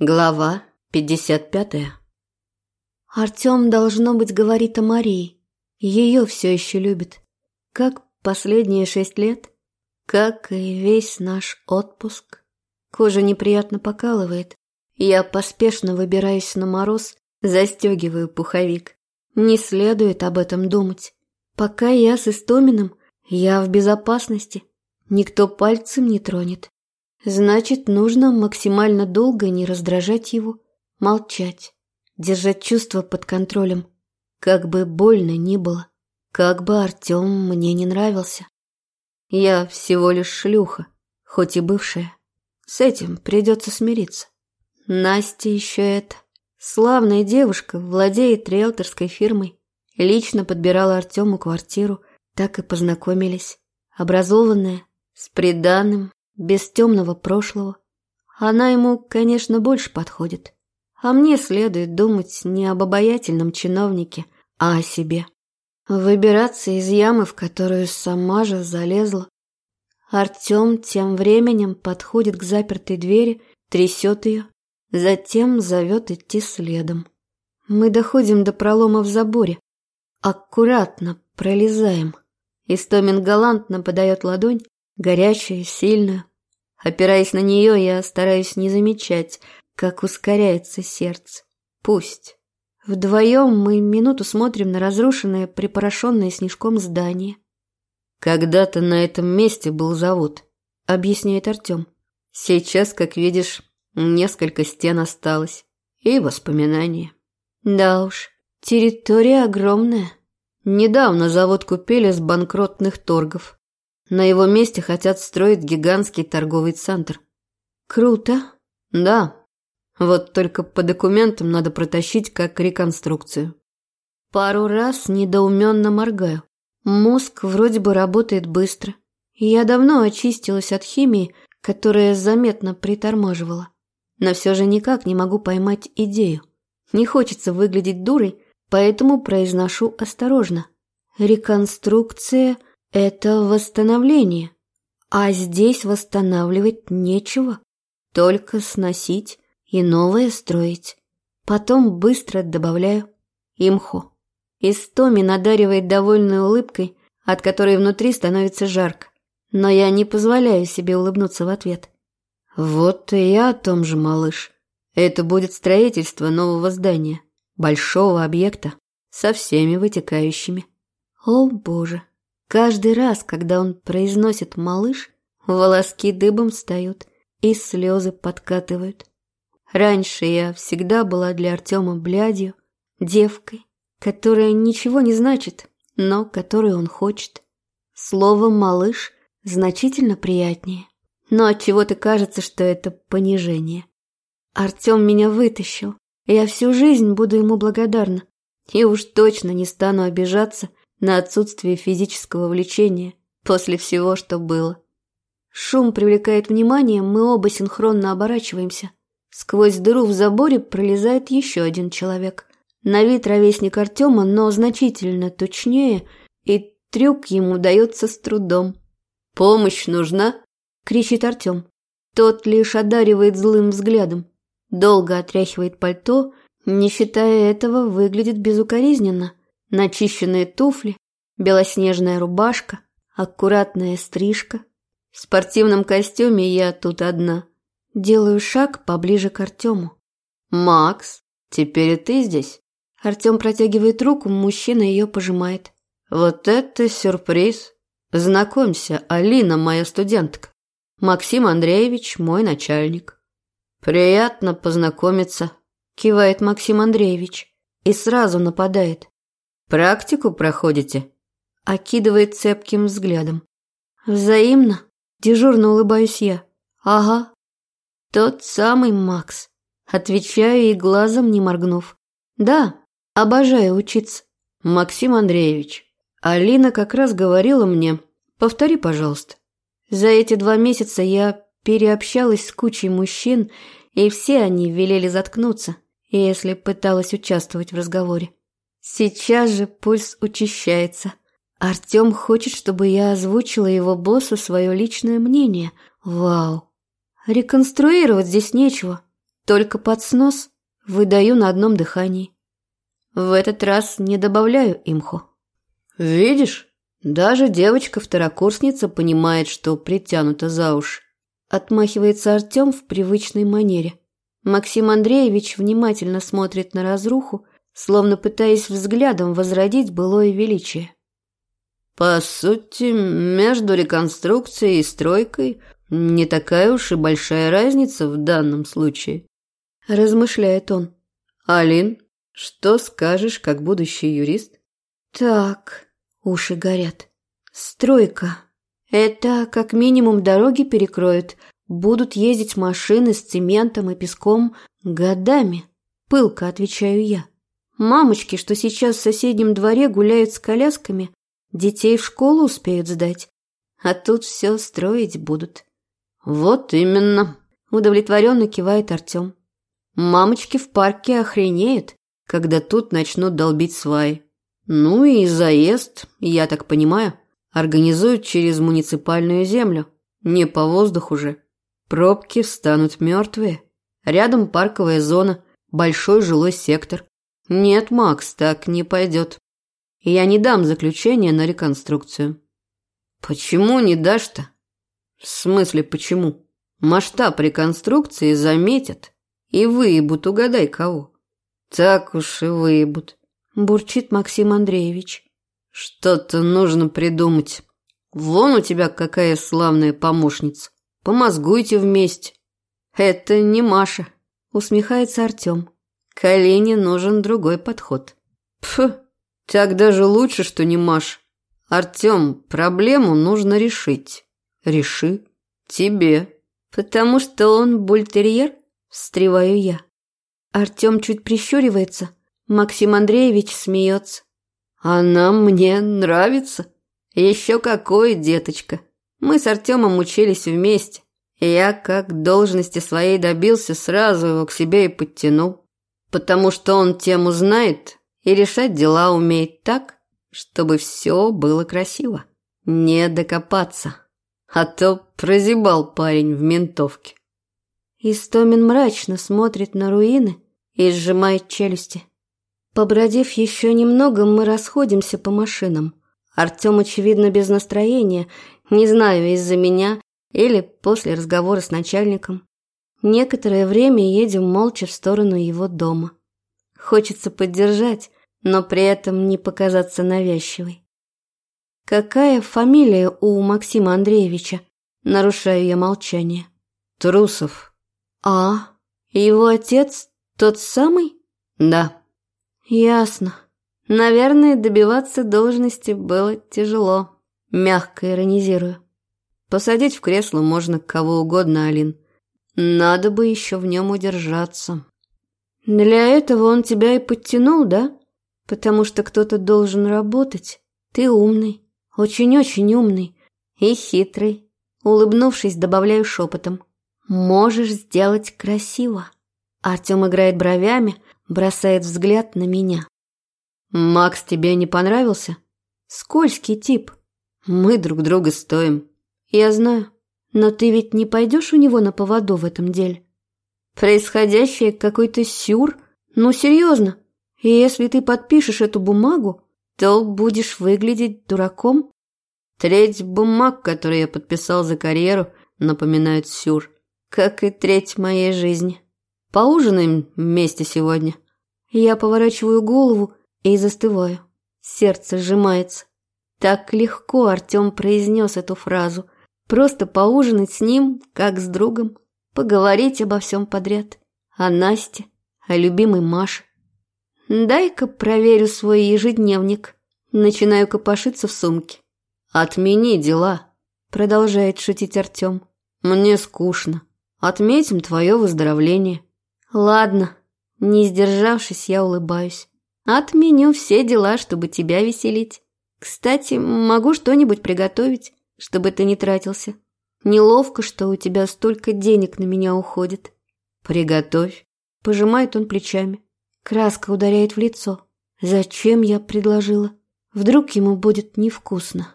Глава 55 Артем, должно быть, говорит о Марии. Ее все еще любит. Как последние шесть лет, как и весь наш отпуск. Кожа неприятно покалывает. Я поспешно выбираюсь на мороз, застегиваю пуховик. Не следует об этом думать. Пока я с Истоминым, я в безопасности. Никто пальцем не тронет. Значит, нужно максимально долго не раздражать его, молчать, держать чувства под контролем, как бы больно ни было, как бы Артем мне не нравился. Я всего лишь шлюха, хоть и бывшая. С этим придется смириться. Настя еще это. Славная девушка, владеет риэлторской фирмой. Лично подбирала Артему квартиру, так и познакомились. Образованная, с приданным, без темного прошлого. Она ему, конечно, больше подходит. А мне следует думать не об обаятельном чиновнике, а о себе. Выбираться из ямы, в которую сама же залезла. Артем тем временем подходит к запертой двери, трясет ее, затем зовет идти следом. Мы доходим до пролома в заборе. Аккуратно пролезаем. Истомин галантно подает ладонь, горячую, сильную. Опираясь на нее, я стараюсь не замечать, как ускоряется сердце. Пусть. Вдвоем мы минуту смотрим на разрушенное, припорошенное снежком здание. «Когда-то на этом месте был завод», — объясняет Артем. «Сейчас, как видишь, несколько стен осталось. И воспоминания». «Да уж, территория огромная». Недавно завод купили с банкротных торгов. На его месте хотят строить гигантский торговый центр. Круто. Да. Вот только по документам надо протащить как реконструкцию. Пару раз недоуменно моргаю. Мозг вроде бы работает быстро. Я давно очистилась от химии, которая заметно притормаживала. Но все же никак не могу поймать идею. Не хочется выглядеть дурой, поэтому произношу осторожно. Реконструкция – это восстановление. А здесь восстанавливать нечего. Только сносить и новое строить. Потом быстро добавляю имху. Истоми надаривает довольной улыбкой, от которой внутри становится жарко. Но я не позволяю себе улыбнуться в ответ. Вот и я о том же, малыш. Это будет строительство нового здания, большого объекта, со всеми вытекающими. О, боже. Каждый раз, когда он произносит «малыш», волоски дыбом встают и слезы подкатывают. Раньше я всегда была для Артема блядью, девкой, которая ничего не значит, но которую он хочет. Слово «малыш» значительно приятнее, но от чего то кажется, что это понижение. Артем меня вытащил, я всю жизнь буду ему благодарна, и уж точно не стану обижаться – на отсутствие физического влечения после всего, что было. Шум привлекает внимание, мы оба синхронно оборачиваемся. Сквозь дыру в заборе пролезает еще один человек. На вид ровесник Артема, но значительно точнее, и трюк ему дается с трудом. «Помощь нужна?» — кричит Артем. Тот лишь одаривает злым взглядом. Долго отряхивает пальто, не считая этого, выглядит безукоризненно начищенные туфли, белоснежная рубашка, аккуратная стрижка. В спортивном костюме я тут одна. Делаю шаг поближе к Артему. «Макс, теперь и ты здесь?» Артем протягивает руку, мужчина ее пожимает. «Вот это сюрприз! Знакомься, Алина моя студентка. Максим Андреевич мой начальник». «Приятно познакомиться», – кивает Максим Андреевич и сразу нападает. Практику проходите?» Окидывает цепким взглядом. «Взаимно?» Дежурно улыбаюсь я. «Ага. Тот самый Макс». Отвечаю и глазом не моргнув. «Да, обожаю учиться». «Максим Андреевич, Алина как раз говорила мне. Повтори, пожалуйста». За эти два месяца я переобщалась с кучей мужчин, и все они велели заткнуться, если пыталась участвовать в разговоре. Сейчас же пульс учащается. Артем хочет, чтобы я озвучила его боссу свое личное мнение. Вау. Реконструировать здесь нечего. Только под снос выдаю на одном дыхании. В этот раз не добавляю имху. «Видишь, даже девочка-второкурсница понимает, что притянута за уши». Отмахивается Артем в привычной манере. Максим Андреевич внимательно смотрит на разруху, словно пытаясь взглядом возродить былое величие. По сути, между реконструкцией и стройкой не такая уж и большая разница в данном случае. Размышляет он. Алин, что скажешь как будущий юрист? Так, уши горят. Стройка. Это как минимум дороги перекроют. Будут ездить машины с цементом и песком годами. Пылко отвечаю я. Мамочки, что сейчас в соседнем дворе гуляют с колясками, Детей в школу успеют сдать, а тут все строить будут. Вот именно, удовлетворенно кивает Артем. Мамочки в парке охренеют, когда тут начнут долбить сваи. Ну и заезд, я так понимаю, организуют через муниципальную землю, не по воздуху же. Пробки станут мертвые. Рядом парковая зона, большой жилой сектор. Нет, Макс, так не пойдет я не дам заключение на реконструкцию. Почему не дашь-то? В смысле, почему? Масштаб реконструкции заметят и выебут, угадай кого. Так уж и выебут, бурчит Максим Андреевич. Что-то нужно придумать. Вон у тебя какая славная помощница. Помозгуйте вместе. Это не Маша, усмехается Артем. Калине нужен другой подход. Пф, так даже лучше, что не Маш. Артем, проблему нужно решить. Реши. Тебе. Потому что он бультерьер? Встреваю я. Артем чуть прищуривается. Максим Андреевич смеется. Она мне нравится. Еще какой, деточка. Мы с Артемом учились вместе. Я, как должности своей добился, сразу его к себе и подтянул. Потому что он тему знает, и решать дела умеет так, чтобы все было красиво. Не докопаться. А то прозябал парень в ментовке. Истомин мрачно смотрит на руины и сжимает челюсти. Побродив еще немного, мы расходимся по машинам. Артем, очевидно, без настроения, не знаю, из-за меня или после разговора с начальником. Некоторое время едем молча в сторону его дома. Хочется поддержать, но при этом не показаться навязчивой. «Какая фамилия у Максима Андреевича?» Нарушаю я молчание. «Трусов». «А, его отец тот самый?» «Да». «Ясно. Наверное, добиваться должности было тяжело». Мягко иронизирую. «Посадить в кресло можно кого угодно, Алин. Надо бы еще в нем удержаться». «Для этого он тебя и подтянул, да?» Потому что кто-то должен работать. Ты умный, очень-очень умный и хитрый. Улыбнувшись, добавляю шепотом. Можешь сделать красиво. Артем играет бровями, бросает взгляд на меня. Макс тебе не понравился? Скользкий тип. Мы друг друга стоим. Я знаю. Но ты ведь не пойдешь у него на поводу в этом деле? Происходящее какой-то сюр? Ну, серьезно. И если ты подпишешь эту бумагу, то будешь выглядеть дураком. Треть бумаг, которые я подписал за карьеру, напоминают сюр, как и треть моей жизни. Поужинаем вместе сегодня. Я поворачиваю голову и застываю. Сердце сжимается. Так легко Артем произнес эту фразу. Просто поужинать с ним, как с другом. Поговорить обо всем подряд. О Насте, о любимой Маше. Дай-ка проверю свой ежедневник. Начинаю копошиться в сумке. Отмени дела, продолжает шутить Артем. Мне скучно. Отметим твое выздоровление. Ладно. Не сдержавшись, я улыбаюсь. Отменю все дела, чтобы тебя веселить. Кстати, могу что-нибудь приготовить, чтобы ты не тратился. Неловко, что у тебя столько денег на меня уходит. Приготовь. Пожимает он плечами. Краска ударяет в лицо. Зачем я предложила? Вдруг ему будет невкусно.